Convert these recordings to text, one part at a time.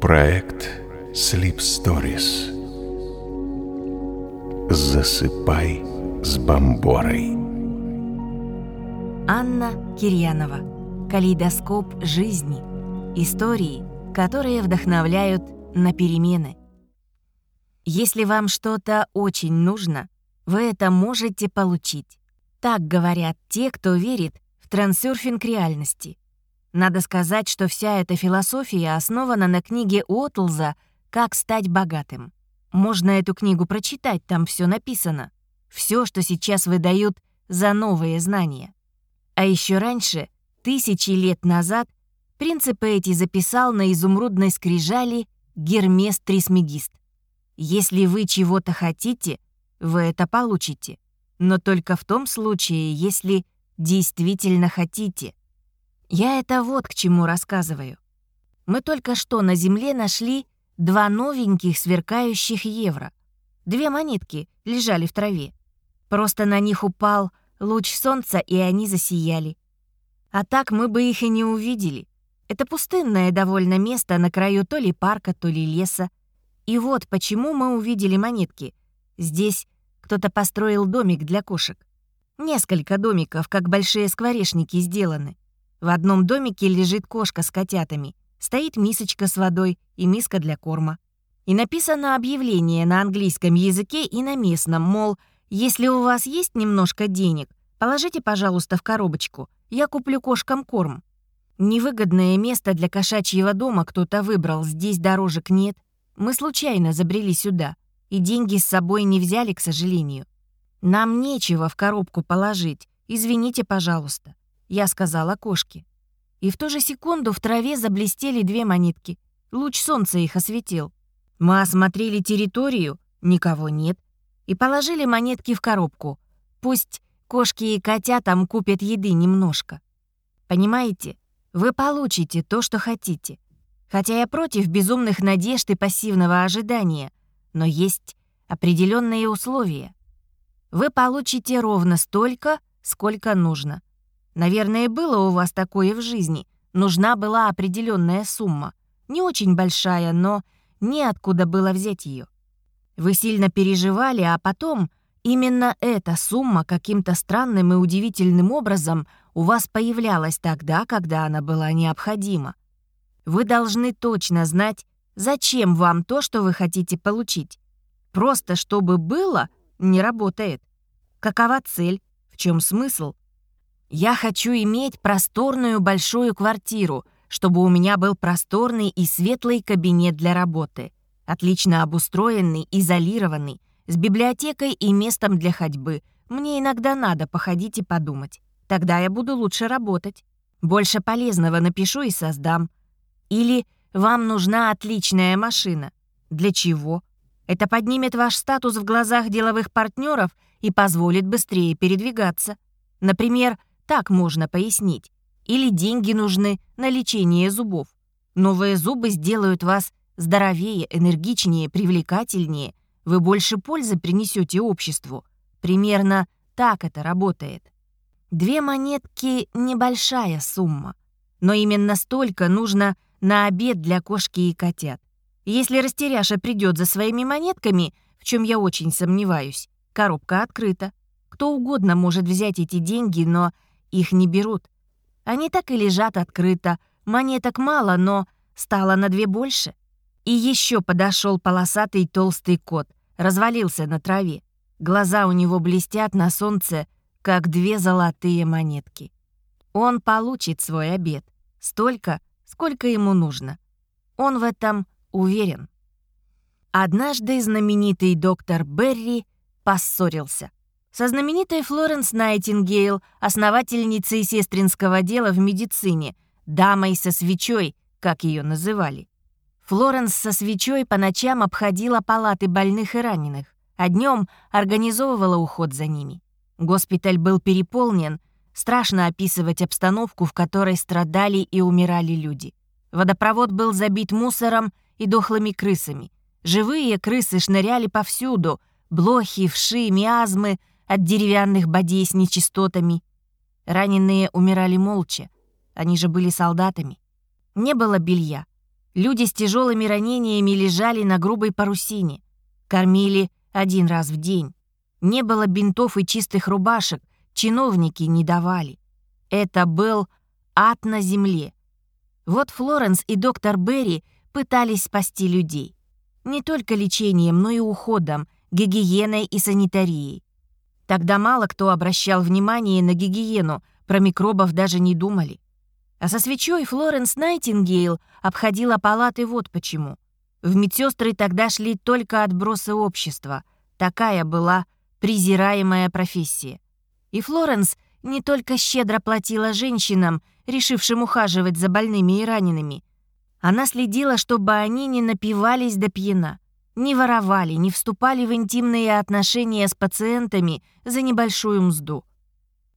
Проект Sleep Stories. Засыпай с бомборой. Анна Кирьянова. Калейдоскоп жизни. Истории, которые вдохновляют на перемены. Если вам что-то очень нужно, вы это можете получить. Так говорят те, кто верит в трансерфинг реальности. Надо сказать, что вся эта философия основана на книге Уотлза «Как стать богатым». Можно эту книгу прочитать, там все написано. Все, что сейчас выдают за новые знания. А еще раньше, тысячи лет назад, принципы эти записал на изумрудной скрижали Гермес Трисмегист. Если вы чего-то хотите, вы это получите. Но только в том случае, если действительно хотите. Я это вот к чему рассказываю. Мы только что на Земле нашли два новеньких сверкающих евро. Две монетки лежали в траве. Просто на них упал луч солнца, и они засияли. А так мы бы их и не увидели. Это пустынное довольно место на краю то ли парка, то ли леса. И вот почему мы увидели монетки. Здесь кто-то построил домик для кошек. Несколько домиков, как большие скворечники, сделаны. В одном домике лежит кошка с котятами. Стоит мисочка с водой и миска для корма. И написано объявление на английском языке и на местном, мол, если у вас есть немножко денег, положите, пожалуйста, в коробочку, я куплю кошкам корм. Невыгодное место для кошачьего дома кто-то выбрал, здесь дорожек нет. Мы случайно забрели сюда, и деньги с собой не взяли, к сожалению. Нам нечего в коробку положить, извините, пожалуйста. Я сказала кошке. И в ту же секунду в траве заблестели две монетки. Луч солнца их осветил. Мы осмотрели территорию, никого нет, и положили монетки в коробку. Пусть кошки и котя там купят еды немножко. Понимаете, вы получите то, что хотите. Хотя я против безумных надежд и пассивного ожидания, но есть определенные условия. Вы получите ровно столько, сколько нужно. Наверное, было у вас такое в жизни. Нужна была определенная сумма. Не очень большая, но неоткуда было взять ее. Вы сильно переживали, а потом именно эта сумма каким-то странным и удивительным образом у вас появлялась тогда, когда она была необходима. Вы должны точно знать, зачем вам то, что вы хотите получить. Просто чтобы было, не работает. Какова цель? В чем смысл? Я хочу иметь просторную большую квартиру, чтобы у меня был просторный и светлый кабинет для работы, отлично обустроенный, изолированный, с библиотекой и местом для ходьбы. Мне иногда надо походить и подумать. Тогда я буду лучше работать. Больше полезного напишу и создам. Или вам нужна отличная машина. Для чего? Это поднимет ваш статус в глазах деловых партнеров и позволит быстрее передвигаться. Например, так можно пояснить. Или деньги нужны на лечение зубов. Новые зубы сделают вас здоровее, энергичнее, привлекательнее. Вы больше пользы принесете обществу. Примерно так это работает. Две монетки — небольшая сумма. Но именно столько нужно на обед для кошки и котят. Если растеряша придет за своими монетками, в чем я очень сомневаюсь, коробка открыта. Кто угодно может взять эти деньги, но их не берут. Они так и лежат открыто. Монеток мало, но стало на две больше. И еще подошел полосатый толстый кот, развалился на траве. Глаза у него блестят на солнце, как две золотые монетки. Он получит свой обед. Столько, сколько ему нужно. Он в этом уверен. Однажды знаменитый доктор Берри поссорился со знаменитой Флоренс Найтингейл, основательницей сестринского дела в медицине, дамой со свечой, как ее называли. Флоренс со свечой по ночам обходила палаты больных и раненых, а днем организовывала уход за ними. Госпиталь был переполнен, страшно описывать обстановку, в которой страдали и умирали люди. Водопровод был забит мусором и дохлыми крысами. Живые крысы шныряли повсюду, блохи, вши, миазмы, от деревянных бодей с нечистотами. Раненые умирали молча, они же были солдатами. Не было белья. Люди с тяжелыми ранениями лежали на грубой парусине. Кормили один раз в день. Не было бинтов и чистых рубашек, чиновники не давали. Это был ад на земле. Вот Флоренс и доктор Берри пытались спасти людей. Не только лечением, но и уходом, гигиеной и санитарией. Тогда мало кто обращал внимание на гигиену, про микробов даже не думали. А со свечой Флоренс Найтингейл обходила палаты вот почему. В медсестры тогда шли только отбросы общества. Такая была презираемая профессия. И Флоренс не только щедро платила женщинам, решившим ухаживать за больными и ранеными. Она следила, чтобы они не напивались до пьяна, не воровали, не вступали в интимные отношения с пациентами за небольшую мзду.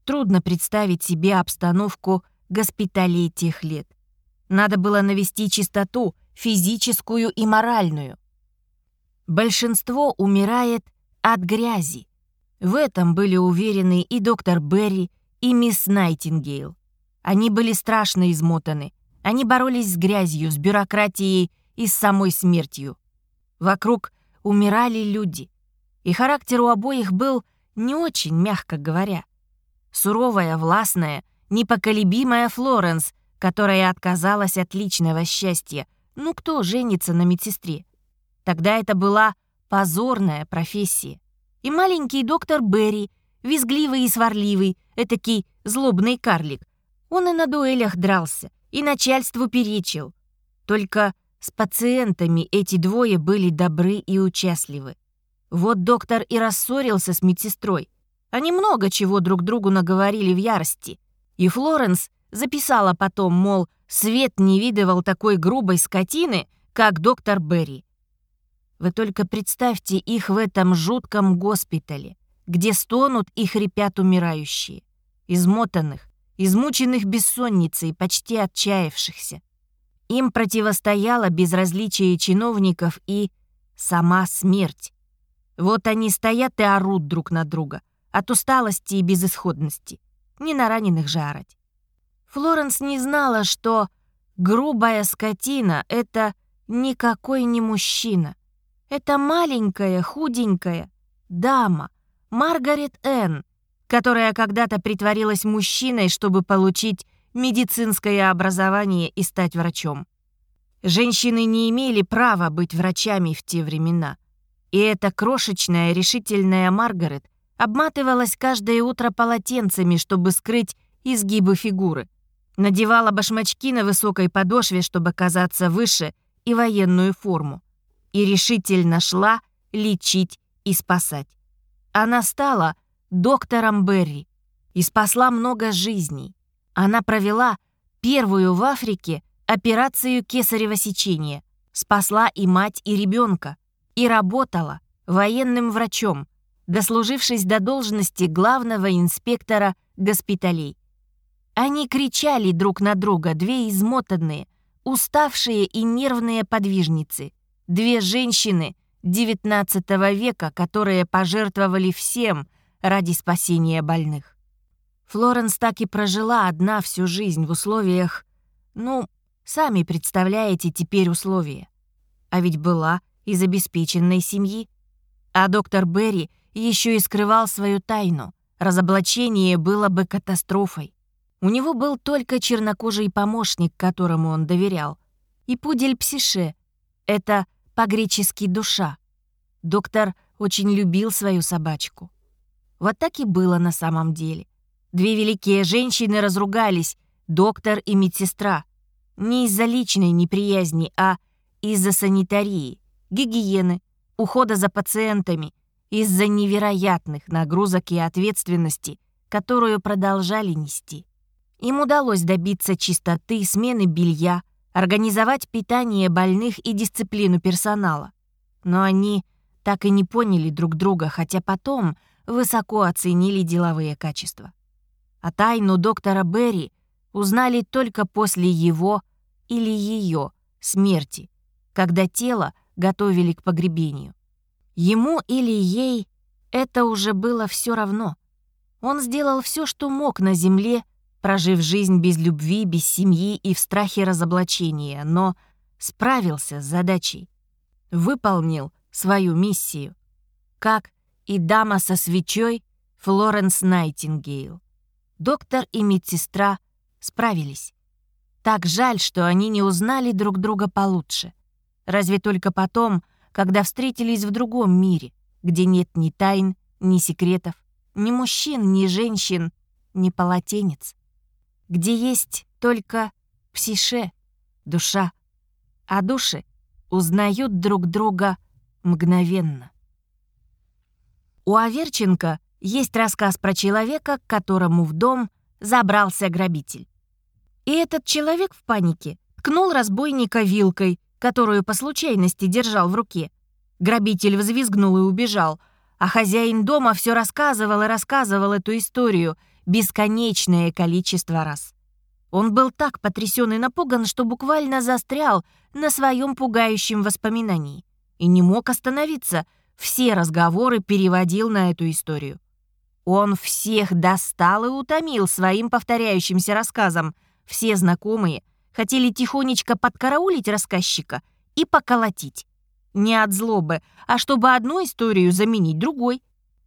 Трудно представить себе обстановку госпиталей тех лет. Надо было навести чистоту, физическую и моральную. Большинство умирает от грязи. В этом были уверены и доктор Берри, и мисс Найтингейл. Они были страшно измотаны. Они боролись с грязью, с бюрократией и с самой смертью. Вокруг умирали люди. И характер у обоих был не очень, мягко говоря. Суровая, властная, непоколебимая Флоренс, которая отказалась от личного счастья. Ну кто женится на медсестре? Тогда это была позорная профессия. И маленький доктор Берри, визгливый и сварливый, этакий злобный карлик, он и на дуэлях дрался, и начальству перечил. Только с пациентами эти двое были добры и участливы. Вот доктор и рассорился с медсестрой. Они много чего друг другу наговорили в ярости. И Флоренс записала потом, мол, Свет не видывал такой грубой скотины, как доктор Берри. Вы только представьте их в этом жутком госпитале, где стонут и хрипят умирающие, измотанных, измученных бессонницей, почти отчаявшихся. Им противостояло безразличие чиновников и сама смерть. Вот они стоят и орут друг на друга от усталости и безысходности. Не на раненых же. Флоренс не знала, что грубая скотина — это никакой не мужчина. Это маленькая, худенькая дама, Маргарет Энн, которая когда-то притворилась мужчиной, чтобы получить медицинское образование и стать врачом. Женщины не имели права быть врачами в те времена. И эта крошечная, решительная Маргарет обматывалась каждое утро полотенцами, чтобы скрыть изгибы фигуры. Надевала башмачки на высокой подошве, чтобы казаться выше, и военную форму. И решительно шла лечить и спасать. Она стала доктором Берри и спасла много жизней. Она провела первую в Африке операцию кесарево сечения, спасла и мать, и ребенка, и работала военным врачом, дослужившись до должности главного инспектора госпиталей. Они кричали друг на друга, две измотанные, уставшие и нервные подвижницы, две женщины XIX века, которые пожертвовали всем – ради спасения больных. Флоренс так и прожила одна всю жизнь в условиях... Ну, сами представляете теперь условия. А ведь была из обеспеченной семьи. А доктор Берри еще и скрывал свою тайну. Разоблачение было бы катастрофой. У него был только чернокожий помощник, которому он доверял. И пудель Псише. Это по-гречески душа. Доктор очень любил свою собачку. Вот так и было на самом деле. Две великие женщины разругались, доктор и медсестра. Не из-за личной неприязни, а из-за санитарии, гигиены, ухода за пациентами, из-за невероятных нагрузок и ответственности, которую продолжали нести. Им удалось добиться чистоты, смены белья, организовать питание больных и дисциплину персонала. Но они так и не поняли друг друга, хотя потом — высоко оценили деловые качества. А тайну доктора Берри узнали только после его или ее смерти, когда тело готовили к погребению. Ему или ей это уже было все равно. Он сделал все, что мог на земле, прожив жизнь без любви, без семьи и в страхе разоблачения, но справился с задачей, выполнил свою миссию, как и дама со свечой Флоренс Найтингейл. Доктор и медсестра справились. Так жаль, что они не узнали друг друга получше. Разве только потом, когда встретились в другом мире, где нет ни тайн, ни секретов, ни мужчин, ни женщин, ни полотенец. Где есть только псише, душа, а души узнают друг друга мгновенно. У Аверченко есть рассказ про человека, к которому в дом забрался грабитель. И этот человек в панике ткнул разбойника вилкой, которую по случайности держал в руке. Грабитель взвизгнул и убежал, а хозяин дома все рассказывал и рассказывал эту историю бесконечное количество раз. Он был так потрясен и напуган, что буквально застрял на своем пугающем воспоминании и не мог остановиться, все разговоры переводил на эту историю. Он всех достал и утомил своим повторяющимся рассказом. Все знакомые хотели тихонечко подкараулить рассказчика и поколотить. Не от злобы, а чтобы одну историю заменить другой.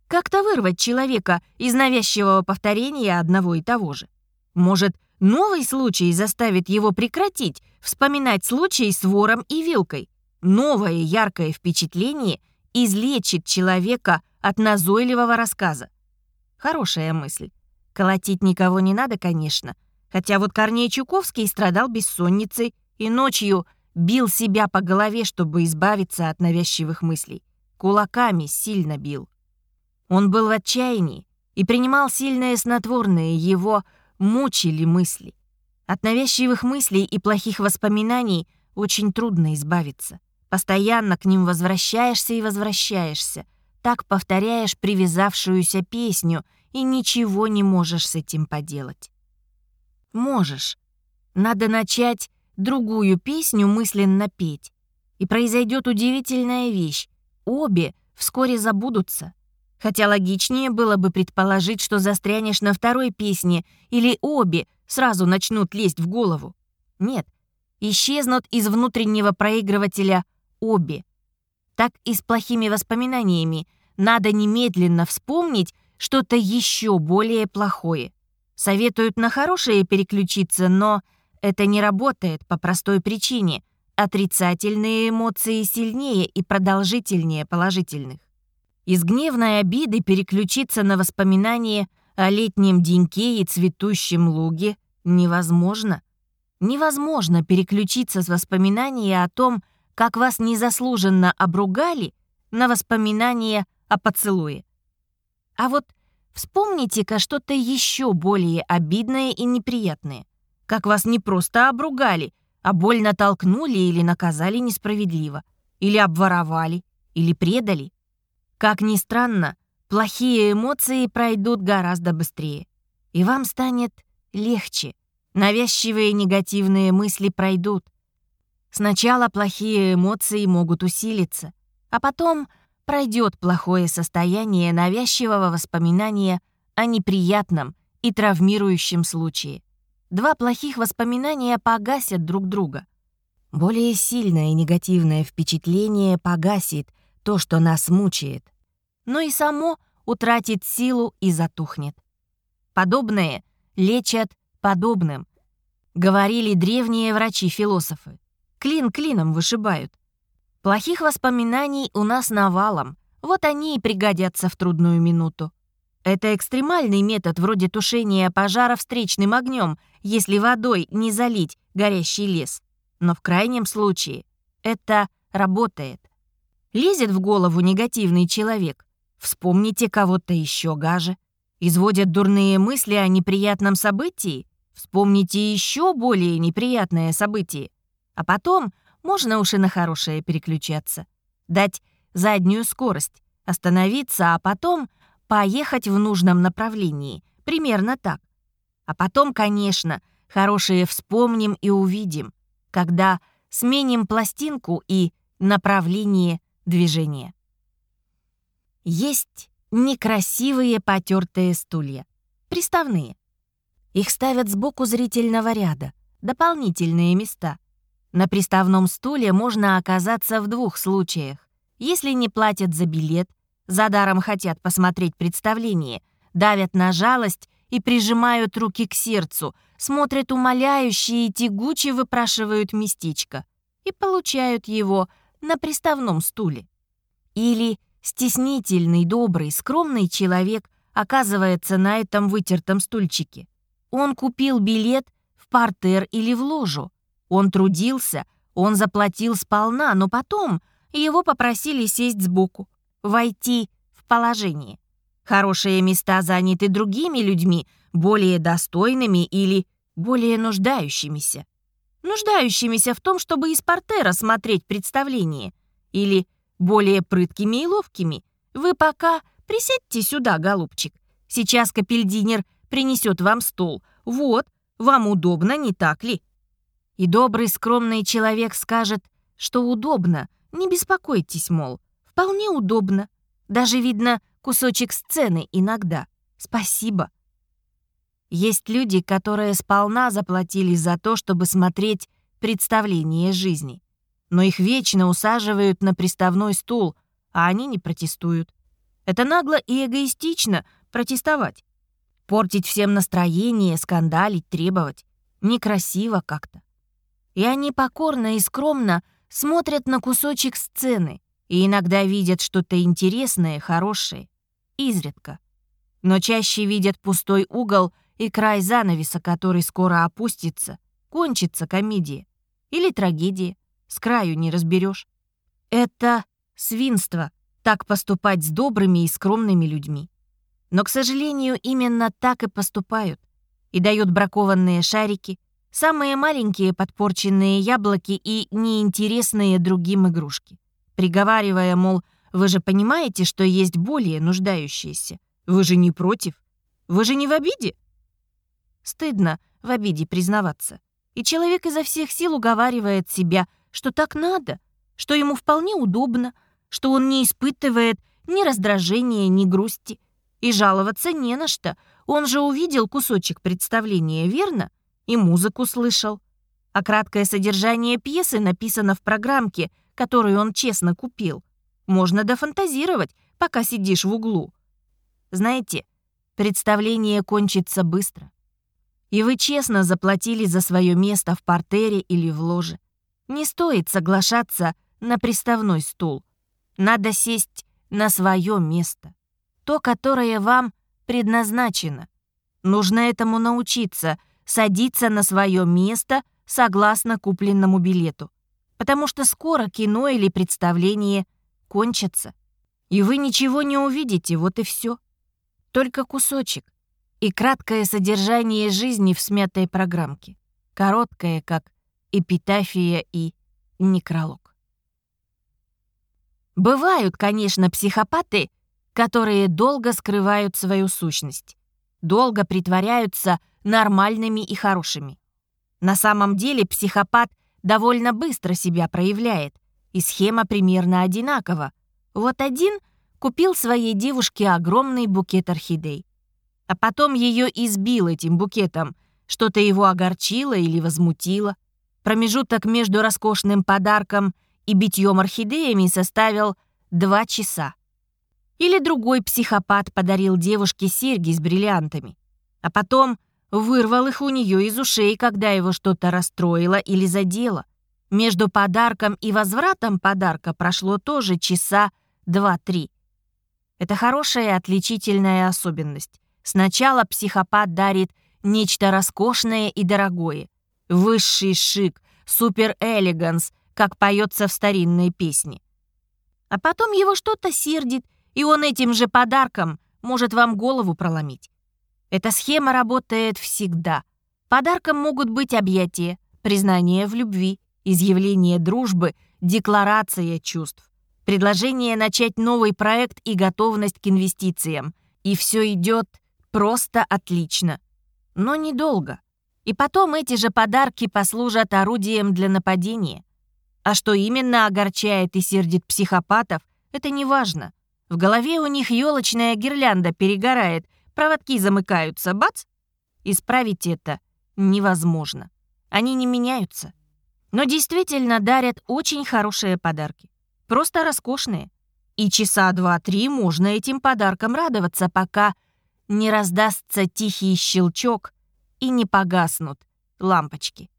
Как-то вырвать человека из навязчивого повторения одного и того же. Может, новый случай заставит его прекратить вспоминать случай с вором и вилкой. Новое яркое впечатление излечит человека от назойливого рассказа. Хорошая мысль. Колотить никого не надо, конечно. Хотя вот Корней Чуковский страдал бессонницей и ночью бил себя по голове, чтобы избавиться от навязчивых мыслей. Кулаками сильно бил. Он был в отчаянии и принимал сильные снотворные, его мучили мысли. От навязчивых мыслей и плохих воспоминаний очень трудно избавиться. Постоянно к ним возвращаешься и возвращаешься. Так повторяешь привязавшуюся песню и ничего не можешь с этим поделать. Можешь. Надо начать другую песню мысленно петь. И произойдет удивительная вещь. Обе вскоре забудутся. Хотя логичнее было бы предположить, что застрянешь на второй песне, или обе сразу начнут лезть в голову. Нет, исчезнут из внутреннего проигрывателя обе. Так и с плохими воспоминаниями. Надо немедленно вспомнить что-то еще более плохое. Советуют на хорошее переключиться, но это не работает по простой причине. Отрицательные эмоции сильнее и продолжительнее положительных. Из гневной обиды переключиться на воспоминания о летнем деньке и цветущем луге невозможно. Невозможно переключиться с воспоминания о том, как вас незаслуженно обругали, на воспоминания о поцелуе. А вот вспомните-ка что-то еще более обидное и неприятное. Как вас не просто обругали, а больно толкнули или наказали несправедливо, или обворовали, или предали. Как ни странно, плохие эмоции пройдут гораздо быстрее. И вам станет легче. Навязчивые негативные мысли пройдут. Сначала плохие эмоции могут усилиться, а потом пройдет плохое состояние навязчивого воспоминания о неприятном и травмирующем случае. Два плохих воспоминания погасят друг друга. Более сильное негативное впечатление погасит то, что нас мучает, но и само утратит силу и затухнет. Подобное лечат подобным, говорили древние врачи-философы. Клин клином вышибают. Плохих воспоминаний у нас навалом, вот они и пригодятся в трудную минуту. Это экстремальный метод вроде тушения пожара встречным огнем, если водой не залить горящий лес. Но в крайнем случае это работает. Лезет в голову негативный человек. Вспомните кого-то еще гаже. Изводят дурные мысли о неприятном событии. Вспомните еще более неприятное событие. А потом можно уж и на хорошее переключаться. Дать заднюю скорость, остановиться, а потом поехать в нужном направлении. Примерно так. А потом, конечно, хорошее вспомним и увидим, когда сменим пластинку и направление движения. Есть некрасивые потертые стулья, приставные. Их ставят сбоку зрительного ряда, дополнительные места — На приставном стуле можно оказаться в двух случаях. Если не платят за билет, за даром хотят посмотреть представление, давят на жалость и прижимают руки к сердцу, смотрят умоляюще и тягуче выпрашивают местечко и получают его на приставном стуле. Или стеснительный, добрый, скромный человек оказывается на этом вытертом стульчике. Он купил билет в портер или в ложу. Он трудился, он заплатил сполна, но потом его попросили сесть сбоку, войти в положение. Хорошие места заняты другими людьми, более достойными или более нуждающимися. Нуждающимися в том, чтобы из портера смотреть представление. Или более прыткими и ловкими. Вы пока присядьте сюда, голубчик. Сейчас капельдинер принесет вам стол. Вот, вам удобно, не так ли? И добрый скромный человек скажет, что удобно. Не беспокойтесь, мол. Вполне удобно. Даже видно кусочек сцены иногда. Спасибо. Есть люди, которые сполна заплатили за то, чтобы смотреть представление жизни. Но их вечно усаживают на приставной стул, а они не протестуют. Это нагло и эгоистично протестовать. Портить всем настроение, скандалить, требовать. Некрасиво как-то. И они покорно и скромно смотрят на кусочек сцены и иногда видят что-то интересное, хорошее. Изредка. Но чаще видят пустой угол и край занавеса, который скоро опустится. Кончится комедия. Или трагедия. С краю не разберешь. Это свинство так поступать с добрыми и скромными людьми. Но, к сожалению, именно так и поступают. И дают бракованные шарики, самые маленькие подпорченные яблоки и неинтересные другим игрушки. Приговаривая, мол, вы же понимаете, что есть более нуждающиеся. Вы же не против. Вы же не в обиде. Стыдно в обиде признаваться. И человек изо всех сил уговаривает себя, что так надо, что ему вполне удобно, что он не испытывает ни раздражения, ни грусти, и жаловаться не на что. Он же увидел кусочек представления, верно? И музыку слышал. А краткое содержание пьесы написано в программке, которую он честно купил. Можно дофантазировать, пока сидишь в углу. Знаете, представление кончится быстро. И вы честно заплатили за свое место в портере или в ложе. Не стоит соглашаться на приставной стул. Надо сесть на свое место то, которое вам предназначено. Нужно этому научиться, садиться на свое место согласно купленному билету. Потому что скоро кино или представление кончатся. И вы ничего не увидите, вот и все. Только кусочек. И краткое содержание жизни в смятой программке. Короткое, как эпитафия и некролог. Бывают, конечно, психопаты, которые долго скрывают свою сущность, долго притворяются нормальными и хорошими. На самом деле психопат довольно быстро себя проявляет, и схема примерно одинакова. Вот один купил своей девушке огромный букет орхидей, а потом ее избил этим букетом, что-то его огорчило или возмутило. Промежуток между роскошным подарком и битьем орхидеями составил два часа. Или другой психопат подарил девушке серьги с бриллиантами, а потом вырвал их у нее из ушей, когда его что-то расстроило или задело. Между подарком и возвратом подарка прошло тоже часа два-три. Это хорошая отличительная особенность. Сначала психопат дарит нечто роскошное и дорогое. Высший шик, супер-элеганс, как поется в старинной песне. А потом его что-то сердит и он этим же подарком может вам голову проломить. Эта схема работает всегда. Подарком могут быть объятия, признание в любви, изъявление дружбы, декларация чувств, предложение начать новый проект и готовность к инвестициям. И все идет просто отлично. Но недолго. И потом эти же подарки послужат орудием для нападения. А что именно огорчает и сердит психопатов, это не важно. В голове у них елочная гирлянда перегорает, проводки замыкаются, бац! Исправить это невозможно. Они не меняются. но действительно дарят очень хорошие подарки. Просто роскошные. И часа два-три можно этим подаркам радоваться, пока не раздастся тихий щелчок и не погаснут лампочки.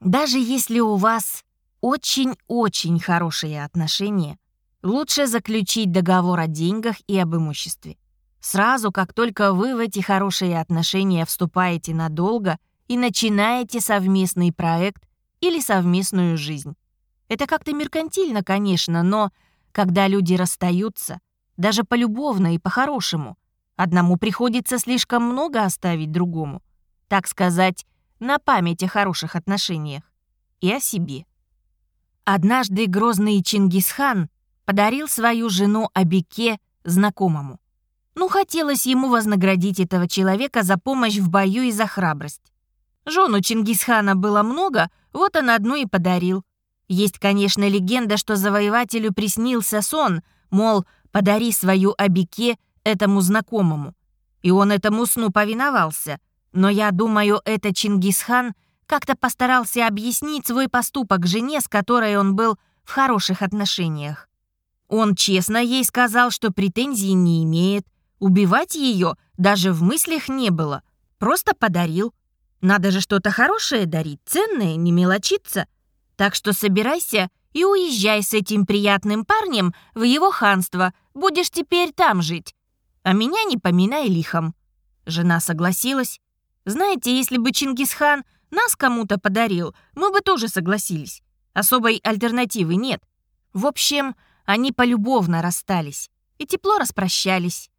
Даже если у вас очень-очень хорошие отношения, лучше заключить договор о деньгах и об имуществе. Сразу, как только вы в эти хорошие отношения вступаете надолго и начинаете совместный проект или совместную жизнь. Это как-то меркантильно, конечно, но когда люди расстаются, даже полюбовно и по-хорошему, одному приходится слишком много оставить другому, так сказать, на память о хороших отношениях и о себе. Однажды грозный Чингисхан подарил свою жену Абике знакомому. Ну, хотелось ему вознаградить этого человека за помощь в бою и за храбрость. Жену Чингисхана было много, вот он одну и подарил. Есть, конечно, легенда, что завоевателю приснился сон, мол, подари свою Абике этому знакомому. И он этому сну повиновался. Но я думаю, это Чингисхан как-то постарался объяснить свой поступок жене, с которой он был в хороших отношениях. Он честно ей сказал, что претензий не имеет, убивать ее даже в мыслях не было, просто подарил. Надо же что-то хорошее дарить, ценное, не мелочиться. Так что собирайся и уезжай с этим приятным парнем в его ханство, будешь теперь там жить. А меня не поминай лихом». Жена согласилась. «Знаете, если бы Чингисхан нас кому-то подарил, мы бы тоже согласились. Особой альтернативы нет. В общем, они полюбовно расстались и тепло распрощались.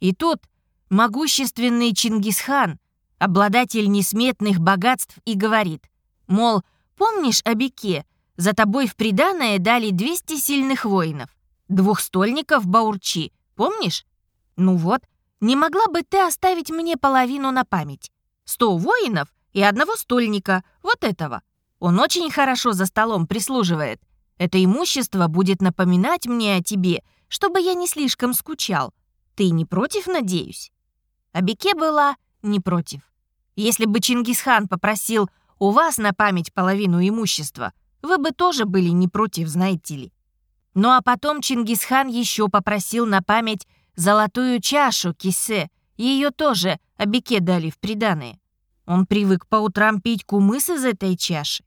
И тут могущественный Чингисхан, обладатель несметных богатств, и говорит, мол, помнишь о Беке, за тобой в приданое дали 200 сильных воинов, двух стольников Баурчи, помнишь? Ну вот, не могла бы ты оставить мне половину на память? Сто воинов и одного стольника, вот этого. Он очень хорошо за столом прислуживает. Это имущество будет напоминать мне о тебе, чтобы я не слишком скучал. Ты не против, надеюсь?» Абике была не против. Если бы Чингисхан попросил у вас на память половину имущества, вы бы тоже были не против, знаете ли. Ну а потом Чингисхан еще попросил на память золотую чашу кисе, ее тоже Абике дали в приданое. Он привык по утрам пить кумыс из этой чаши.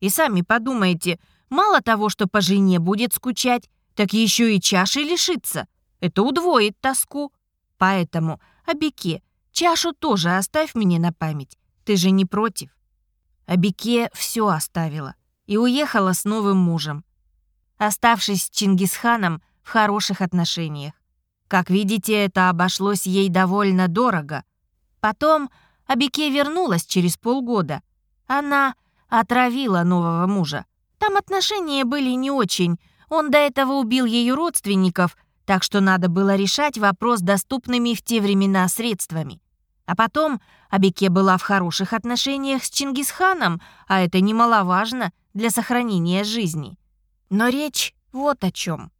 И сами подумайте, мало того, что по жене будет скучать, так еще и чаши лишится. Это удвоит тоску. Поэтому, Абике, чашу тоже оставь мне на память. Ты же не против. Абике все оставила и уехала с новым мужем, оставшись с Чингисханом в хороших отношениях. Как видите, это обошлось ей довольно дорого. Потом Абике вернулась через полгода. Она отравила нового мужа. Там отношения были не очень. Он до этого убил ее родственников, так что надо было решать вопрос доступными в те времена средствами. А потом Абике была в хороших отношениях с Чингисханом, а это немаловажно для сохранения жизни. Но речь вот о чем.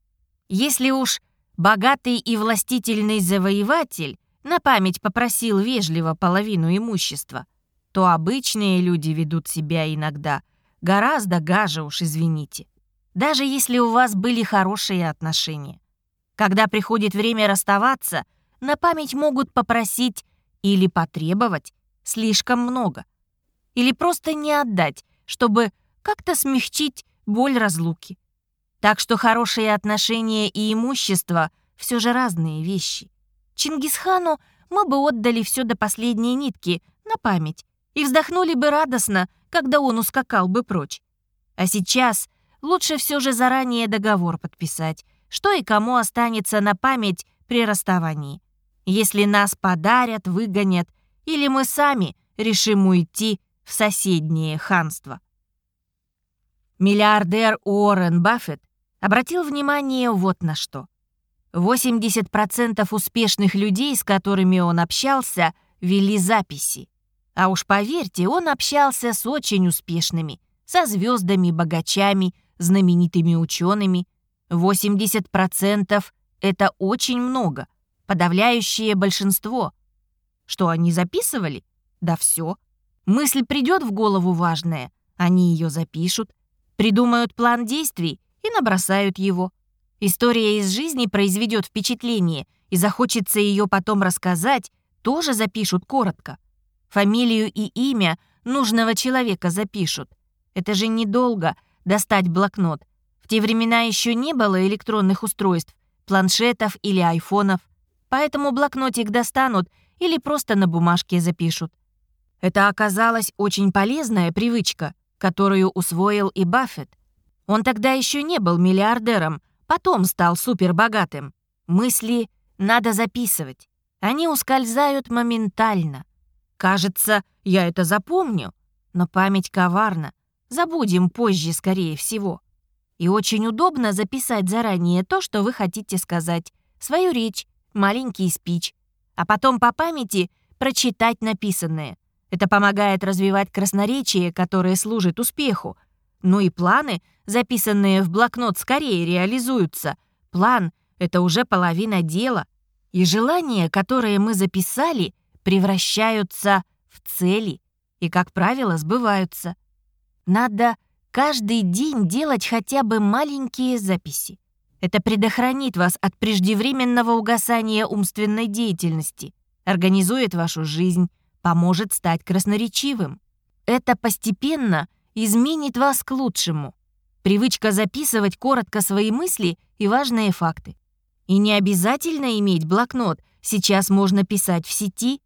Если уж богатый и властительный завоеватель на память попросил вежливо половину имущества, то обычные люди ведут себя иногда гораздо гаже уж, извините. Даже если у вас были хорошие отношения. Когда приходит время расставаться, на память могут попросить или потребовать слишком много. Или просто не отдать, чтобы как-то смягчить боль разлуки. Так что хорошие отношения и имущество все же разные вещи. Чингисхану мы бы отдали все до последней нитки, на память, и вздохнули бы радостно, когда он ускакал бы прочь. А сейчас лучше все же заранее договор подписать, что и кому останется на память при расставании. Если нас подарят, выгонят, или мы сами решим уйти в соседнее ханство. Миллиардер Уоррен Баффет обратил внимание вот на что. 80% успешных людей, с которыми он общался, вели записи. А уж поверьте, он общался с очень успешными, со звездами, богачами, знаменитыми учеными. 80% — это очень много, подавляющее большинство. Что они записывали? Да все. Мысль придет в голову важная, Они ее запишут, придумают план действий и набросают его. История из жизни произведет впечатление, и захочется ее потом рассказать, тоже запишут коротко. Фамилию и имя нужного человека запишут. Это же недолго достать блокнот. В те времена еще не было электронных устройств, планшетов или айфонов, поэтому блокнотик достанут или просто на бумажке запишут. Это оказалась очень полезная привычка, которую усвоил и Баффет. Он тогда еще не был миллиардером, потом стал супербогатым. Мысли надо записывать. Они ускользают моментально. Кажется, я это запомню, но память коварна. Забудем позже, скорее всего. И очень удобно записать заранее то, что вы хотите сказать, свою речь, маленький спич, а потом по памяти прочитать написанное. Это помогает развивать красноречие, которое служит успеху. Ну и планы, записанные в блокнот, скорее реализуются. План — это уже половина дела. И желания, которые мы записали, превращаются в цели и, как правило, сбываются. Надо каждый день делать хотя бы маленькие записи. Это предохранит вас от преждевременного угасания умственной деятельности, организует вашу жизнь, поможет стать красноречивым. Это постепенно изменит вас к лучшему. Привычка записывать коротко свои мысли и важные факты. И не обязательно иметь блокнот, сейчас можно писать в сети.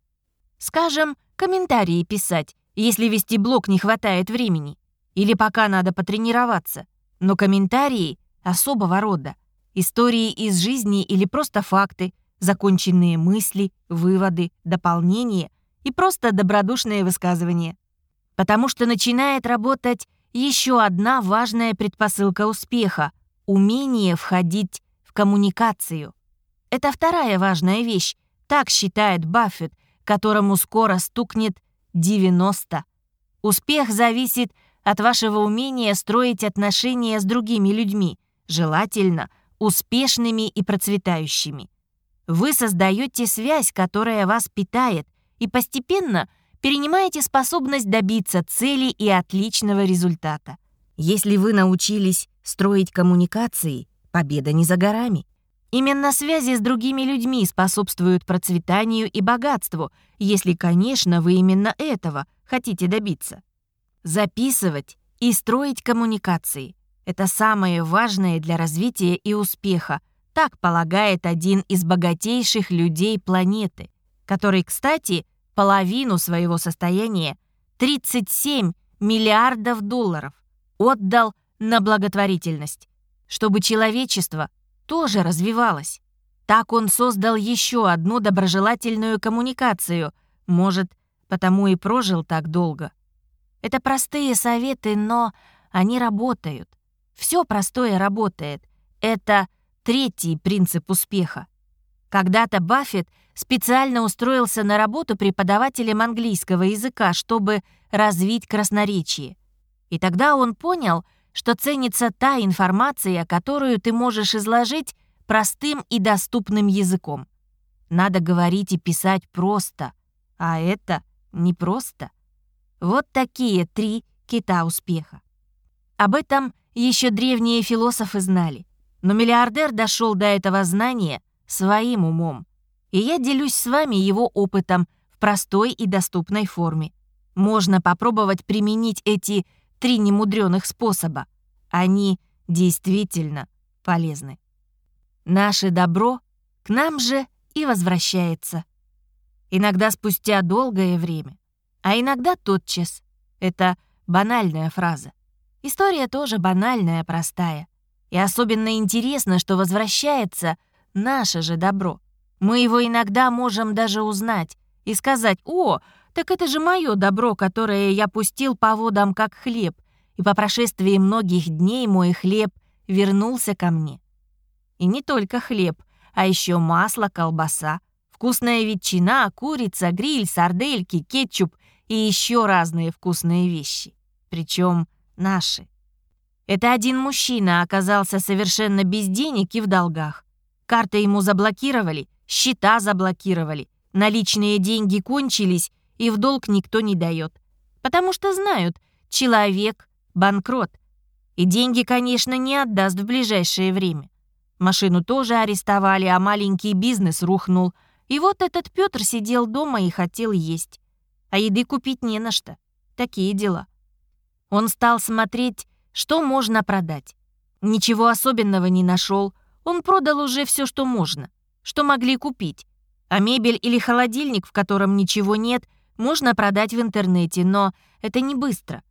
Скажем, комментарии писать, если вести блог не хватает времени. Или пока надо потренироваться. Но комментарии особого рода. Истории из жизни или просто факты, законченные мысли, выводы, дополнения и просто добродушные высказывания. Потому что начинает работать еще одна важная предпосылка успеха — умение входить в коммуникацию. Это вторая важная вещь, так считает Баффет, которому скоро стукнет 90. Успех зависит от вашего умения строить отношения с другими людьми, желательно успешными и процветающими. Вы создаете связь, которая вас питает, и постепенно перенимаете способность добиться цели и отличного результата. Если вы научились строить коммуникации, победа не за горами. Именно связи с другими людьми способствуют процветанию и богатству, если, конечно, вы именно этого хотите добиться. Записывать и строить коммуникации — это самое важное для развития и успеха, так полагает один из богатейших людей планеты который, кстати, половину своего состояния, 37 миллиардов долларов, отдал на благотворительность, чтобы человечество тоже развивалось. Так он создал еще одну доброжелательную коммуникацию, может, потому и прожил так долго. Это простые советы, но они работают. Все простое работает. Это третий принцип успеха. Когда-то Баффет специально устроился на работу преподавателем английского языка, чтобы развить красноречие. И тогда он понял, что ценится та информация, которую ты можешь изложить простым и доступным языком. Надо говорить и писать просто, а это непросто. Вот такие три кита успеха. Об этом еще древние философы знали, но миллиардер дошел до этого знания своим умом. И я делюсь с вами его опытом в простой и доступной форме. Можно попробовать применить эти три немудреных способа. Они действительно полезны. Наше добро к нам же и возвращается. Иногда спустя долгое время, а иногда тотчас. Это банальная фраза. История тоже банальная, простая. И особенно интересно, что возвращается наше же добро. Мы его иногда можем даже узнать и сказать «О, так это же мое добро, которое я пустил по водам как хлеб, и по прошествии многих дней мой хлеб вернулся ко мне». И не только хлеб, а еще масло, колбаса, вкусная ветчина, курица, гриль, сардельки, кетчуп и еще разные вкусные вещи. Причем наши. Это один мужчина оказался совершенно без денег и в долгах. Карты ему заблокировали, счета заблокировали, наличные деньги кончились, и в долг никто не дает. Потому что знают, человек банкрот. И деньги, конечно, не отдаст в ближайшее время. Машину тоже арестовали, а маленький бизнес рухнул. И вот этот Петр сидел дома и хотел есть. А еды купить не на что. Такие дела. Он стал смотреть, что можно продать. Ничего особенного не нашел. Он продал уже все, что можно, что могли купить. А мебель или холодильник, в котором ничего нет, можно продать в интернете, но это не быстро.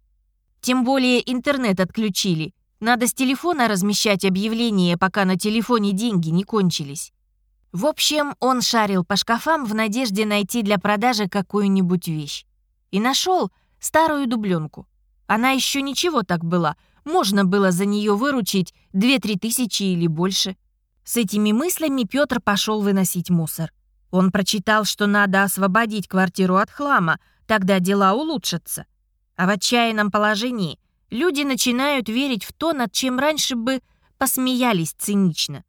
Тем более интернет отключили. Надо с телефона размещать объявления, пока на телефоне деньги не кончились. В общем, он шарил по шкафам в надежде найти для продажи какую-нибудь вещь. И нашел старую дубленку. Она еще ничего так была, можно было за нее выручить 2-3 тысячи или больше. С этими мыслями Петр пошел выносить мусор. Он прочитал, что надо освободить квартиру от хлама, тогда дела улучшатся. А в отчаянном положении люди начинают верить в то, над чем раньше бы посмеялись цинично.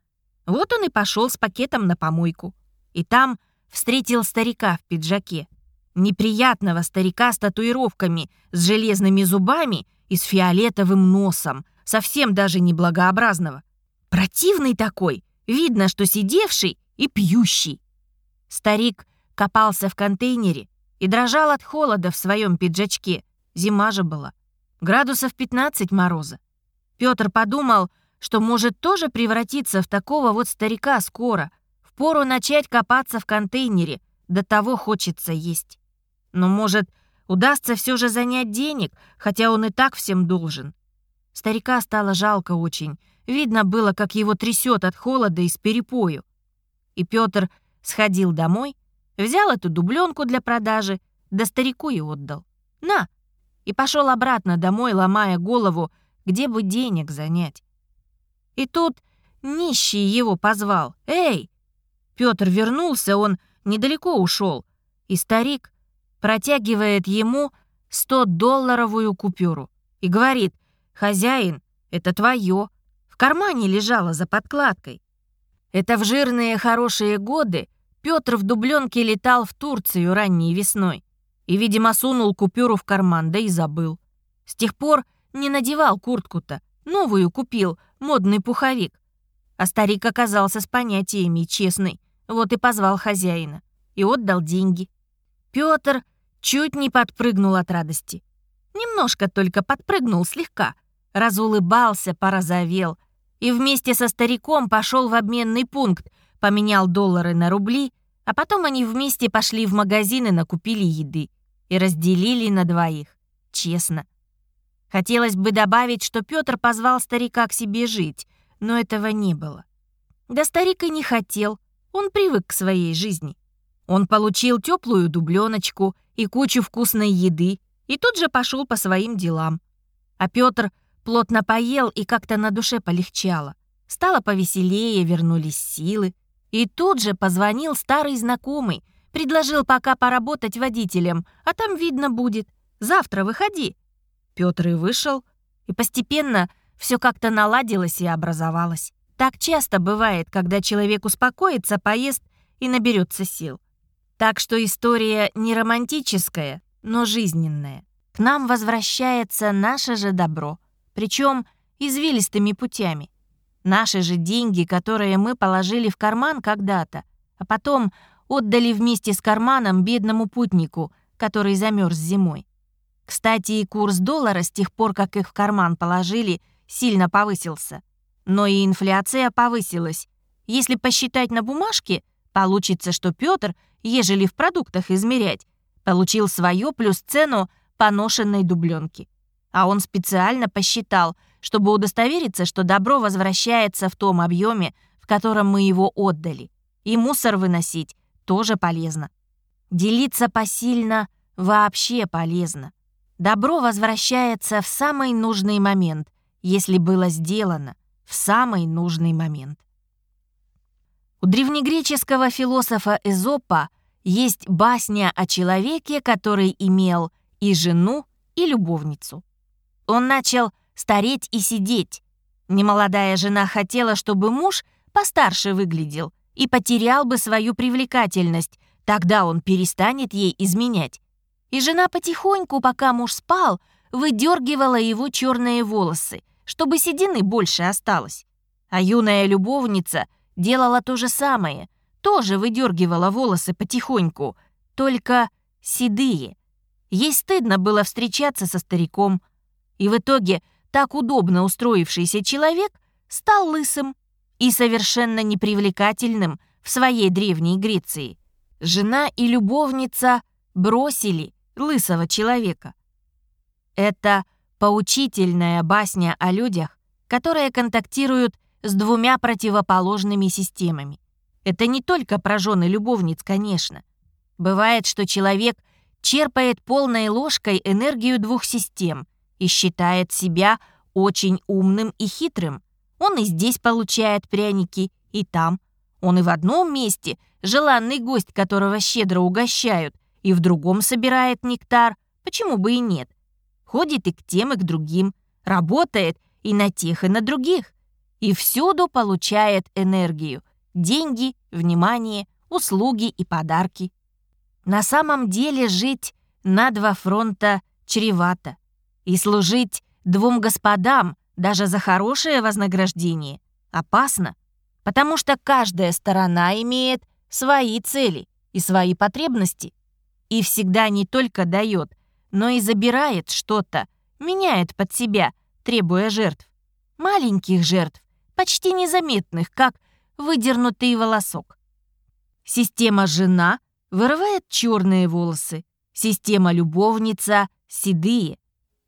Вот он и пошел с пакетом на помойку. И там встретил старика в пиджаке. Неприятного старика с татуировками, с железными зубами и с фиолетовым носом, совсем даже неблагообразного. Противный такой, видно, что сидевший и пьющий. Старик копался в контейнере и дрожал от холода в своем пиджачке. Зима же была. Градусов 15 мороза. Петр подумал, что может тоже превратиться в такого вот старика скоро. Впору начать копаться в контейнере, до того хочется есть. Но, может, удастся все же занять денег, хотя он и так всем должен. Старика стало жалко очень. Видно было, как его трясет от холода и с перепою. И Петр Сходил домой, взял эту дубленку для продажи, да старику и отдал. На! И пошел обратно домой, ломая голову, где бы денег занять. И тут нищий его позвал. «Эй!» Петр вернулся, он недалеко ушел, и старик протягивает ему 100-долларовую купюру и говорит, «Хозяин, это твое, в кармане лежало за подкладкой». Это в жирные хорошие годы Петр в дубленке летал в Турцию ранней весной и, видимо, сунул купюру в карман, да и забыл. С тех пор не надевал куртку-то, новую купил, модный пуховик. А старик оказался с понятиями честный, вот и позвал хозяина и отдал деньги. Петр чуть не подпрыгнул от радости. Немножко только подпрыгнул слегка, разулыбался, порозовел и вместе со стариком пошел в обменный пункт, поменял доллары на рубли, а потом они вместе пошли в магазин и накупили еды и разделили на двоих. Честно. Хотелось бы добавить, что Петр позвал старика к себе жить, но этого не было. Да старик и не хотел, он привык к своей жизни. Он получил теплую дубленочку и кучу вкусной еды и тут же пошел по своим делам. А Петр плотно поел и как-то на душе полегчало. Стало повеселее, вернулись силы. И тут же позвонил старый знакомый, предложил пока поработать водителем, а там видно будет. Завтра выходи. Петр и вышел, и постепенно все как-то наладилось и образовалось. Так часто бывает, когда человек успокоится, поест и наберется сил. Так что история не романтическая, но жизненная. К нам возвращается наше же добро, причем извилистыми путями. Наши же деньги, которые мы положили в карман когда-то, а потом отдали вместе с карманом бедному путнику, который замерз зимой. Кстати, и курс доллара с тех пор, как их в карман положили, сильно повысился. Но и инфляция повысилась. Если посчитать на бумажке, получится, что Петр, ежели в продуктах измерять, получил свое плюс цену поношенной дубленки. А он специально посчитал, чтобы удостовериться, что добро возвращается в том объеме, в котором мы его отдали. И мусор выносить тоже полезно. Делиться посильно вообще полезно. Добро возвращается в самый нужный момент, если было сделано в самый нужный момент. У древнегреческого философа Эзопа есть басня о человеке, который имел и жену, и любовницу. Он начал стареть и сидеть. Немолодая жена хотела, чтобы муж постарше выглядел и потерял бы свою привлекательность, тогда он перестанет ей изменять. И жена потихоньку, пока муж спал, выдергивала его черные волосы, чтобы седины больше осталось. А юная любовница делала то же самое, тоже выдергивала волосы потихоньку, только седые. Ей стыдно было встречаться со стариком. И в итоге так удобно устроившийся человек стал лысым и совершенно непривлекательным в своей древней Греции. Жена и любовница бросили лысого человека. Это поучительная басня о людях, которые контактируют с двумя противоположными системами. Это не только про жены любовниц, конечно. Бывает, что человек черпает полной ложкой энергию двух систем и считает себя очень умным и хитрым. Он и здесь получает пряники, и там. Он и в одном месте желанный гость, которого щедро угощают, и в другом собирает нектар. Почему бы и нет? Ходит и к тем, и к другим. Работает и на тех, и на других. И всюду получает энергию. Деньги, внимание, услуги и подарки. На самом деле жить на два фронта чревато. И служить двум господам даже за хорошее вознаграждение опасно, потому что каждая сторона имеет свои цели и свои потребности и всегда не только дает, но и забирает что-то, меняет под себя, требуя жертв. Маленьких жертв, почти незаметных, как выдернутый волосок. Система «жена» вырывает черные волосы, система «любовница» — седые.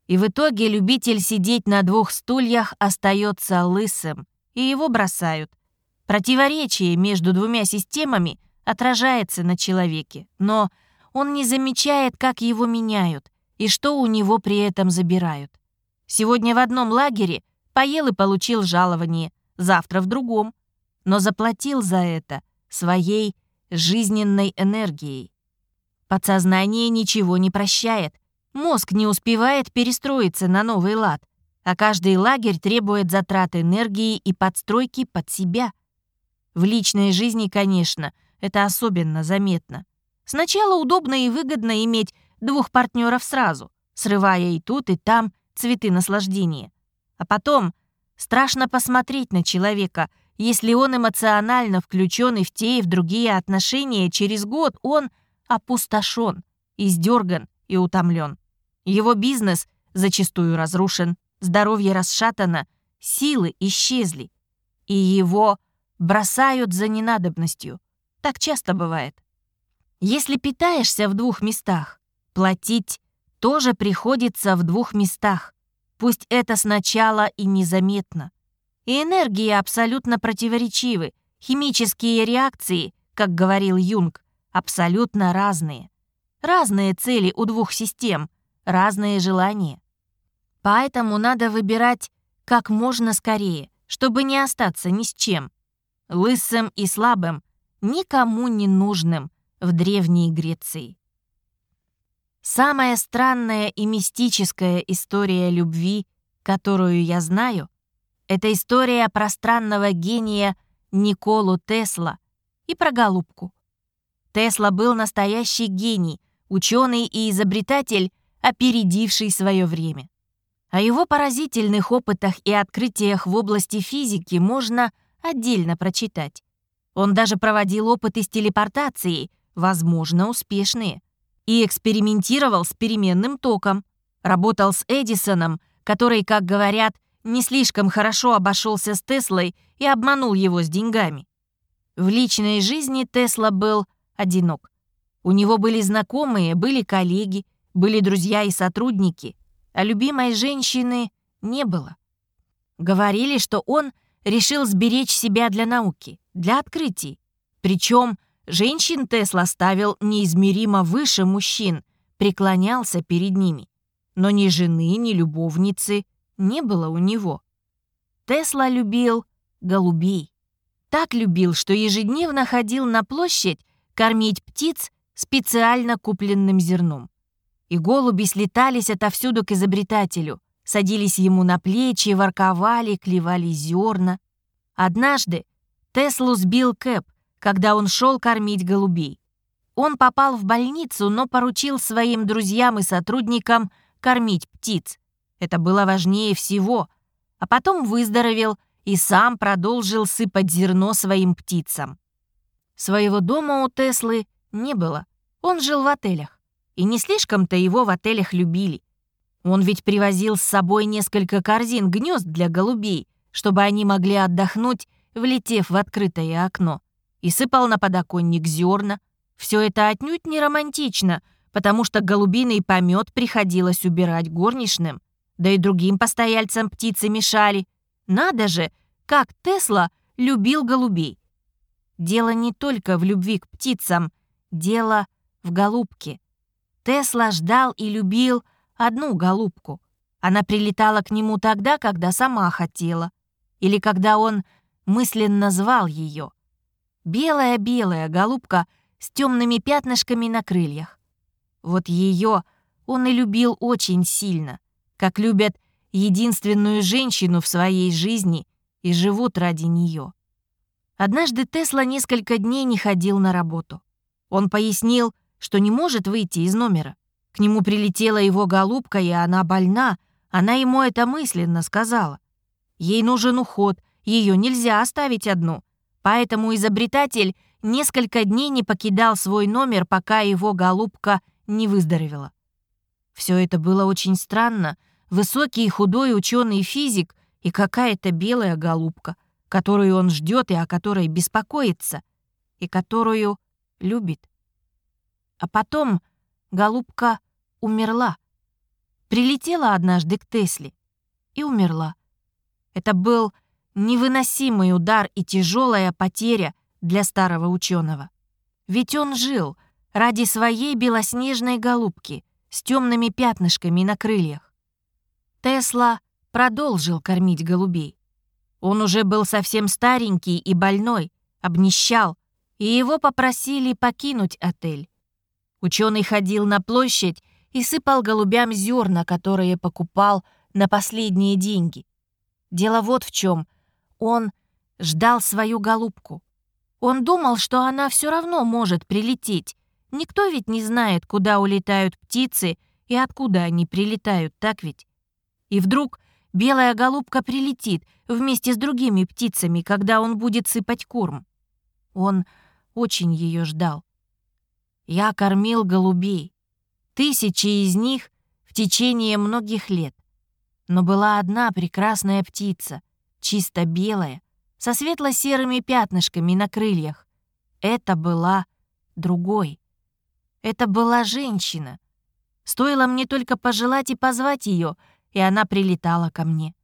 И в итоге любитель сидеть на двух стульях остается лысым, и его бросают. Противоречие между двумя системами отражается на человеке, но он не замечает, как его меняют и что у него при этом забирают. Сегодня в одном лагере поел и получил жалование, завтра в другом, но заплатил за это своей жизненной энергией. Подсознание ничего не прощает, мозг не успевает перестроиться на новый лад, а каждый лагерь требует затрат энергии и подстройки под себя. В личной жизни, конечно, это особенно заметно. Сначала удобно и выгодно иметь двух партнеров сразу, срывая и тут, и там цветы наслаждения. А потом страшно посмотреть на человека, если он эмоционально включен и в те, и в другие отношения, через год он опустошен, издерган и утомлен. Его бизнес зачастую разрушен, здоровье расшатано, силы исчезли. И его бросают за ненадобностью. Так часто бывает. Если питаешься в двух местах, платить тоже приходится в двух местах. Пусть это сначала и незаметно. И энергии абсолютно противоречивы. Химические реакции, как говорил Юнг, абсолютно разные. Разные цели у двух систем, разные желания. Поэтому надо выбирать как можно скорее, чтобы не остаться ни с чем. Лысым и слабым, никому не нужным – в Древней Греции. Самая странная и мистическая история любви, которую я знаю, это история про странного гения Николу Тесла и про голубку. Тесла был настоящий гений, ученый и изобретатель, опередивший свое время. О его поразительных опытах и открытиях в области физики можно отдельно прочитать. Он даже проводил опыты с телепортацией, возможно, успешные. И экспериментировал с переменным током. Работал с Эдисоном, который, как говорят, не слишком хорошо обошелся с Теслой и обманул его с деньгами. В личной жизни Тесла был одинок. У него были знакомые, были коллеги, были друзья и сотрудники, а любимой женщины не было. Говорили, что он решил сберечь себя для науки, для открытий. Причем Женщин Тесла ставил неизмеримо выше мужчин, преклонялся перед ними. Но ни жены, ни любовницы не было у него. Тесла любил голубей. Так любил, что ежедневно ходил на площадь кормить птиц специально купленным зерном. И голуби слетались отовсюду к изобретателю, садились ему на плечи, ворковали, клевали зерна. Однажды Теслу сбил Кэп, когда он шел кормить голубей. Он попал в больницу, но поручил своим друзьям и сотрудникам кормить птиц. Это было важнее всего. А потом выздоровел и сам продолжил сыпать зерно своим птицам. Своего дома у Теслы не было. Он жил в отелях. И не слишком-то его в отелях любили. Он ведь привозил с собой несколько корзин гнезд для голубей, чтобы они могли отдохнуть, влетев в открытое окно, и сыпал на подоконник зерна. Все это отнюдь не романтично, потому что голубиный помет приходилось убирать горничным, да и другим постояльцам птицы мешали. Надо же, как Тесла любил голубей. Дело не только в любви к птицам, дело в голубке. Тесла ждал и любил одну голубку. Она прилетала к нему тогда, когда сама хотела, или когда он мысленно звал ее. Белая-белая голубка с темными пятнышками на крыльях. Вот ее он и любил очень сильно, как любят единственную женщину в своей жизни и живут ради нее. Однажды Тесла несколько дней не ходил на работу. Он пояснил, что не может выйти из номера. К нему прилетела его голубка, и она больна. Она ему это мысленно сказала. Ей нужен уход, ее нельзя оставить одну. Поэтому изобретатель несколько дней не покидал свой номер, пока его голубка не выздоровела. Все это было очень странно. Высокий и худой ученый физик и какая-то белая голубка, которую он ждет и о которой беспокоится, и которую любит. А потом голубка умерла. Прилетела однажды к Тесле и умерла. Это был невыносимый удар и тяжелая потеря для старого ученого. Ведь он жил ради своей белоснежной голубки с темными пятнышками на крыльях. Тесла продолжил кормить голубей. Он уже был совсем старенький и больной, обнищал, и его попросили покинуть отель. Ученый ходил на площадь и сыпал голубям зерна, которые покупал на последние деньги. Дело вот в чем. Он ждал свою голубку. Он думал, что она все равно может прилететь. Никто ведь не знает, куда улетают птицы и откуда они прилетают, так ведь? И вдруг белая голубка прилетит вместе с другими птицами, когда он будет сыпать корм. Он очень ее ждал. Я кормил голубей, тысячи из них в течение многих лет. Но была одна прекрасная птица, чисто белая, со светло-серыми пятнышками на крыльях. Это была другой. Это была женщина. Стоило мне только пожелать и позвать ее, и она прилетала ко мне.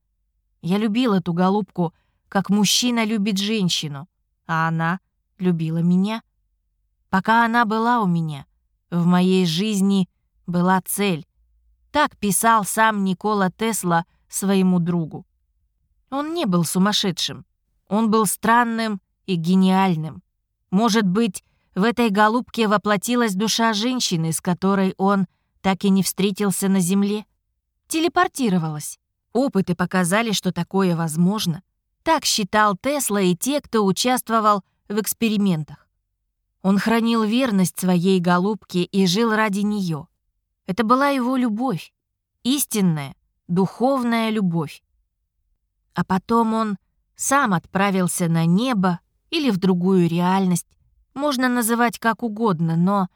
Я любил эту голубку, как мужчина любит женщину, а она любила меня. Пока она была у меня, в моей жизни была цель. Так писал сам Никола Тесла своему другу. Он не был сумасшедшим. Он был странным и гениальным. Может быть, в этой голубке воплотилась душа женщины, с которой он так и не встретился на земле. Телепортировалась. Опыты показали, что такое возможно. Так считал Тесла и те, кто участвовал в экспериментах. Он хранил верность своей голубке и жил ради нее. Это была его любовь, истинная, духовная любовь. А потом он сам отправился на небо или в другую реальность, можно называть как угодно, но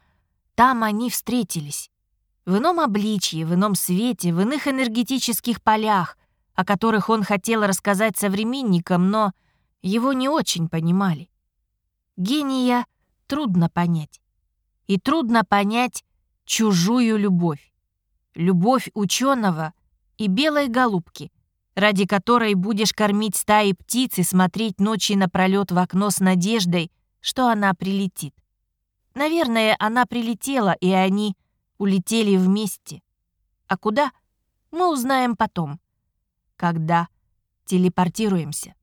там они встретились. В ином обличье, в ином свете, в иных энергетических полях, о которых он хотел рассказать современникам, но его не очень понимали. Гения трудно понять. И трудно понять чужую любовь. Любовь ученого и белой голубки, ради которой будешь кормить стаи птиц и смотреть ночи напролет в окно с надеждой, что она прилетит. Наверное, она прилетела, и они улетели вместе. А куда? Мы узнаем потом, когда телепортируемся.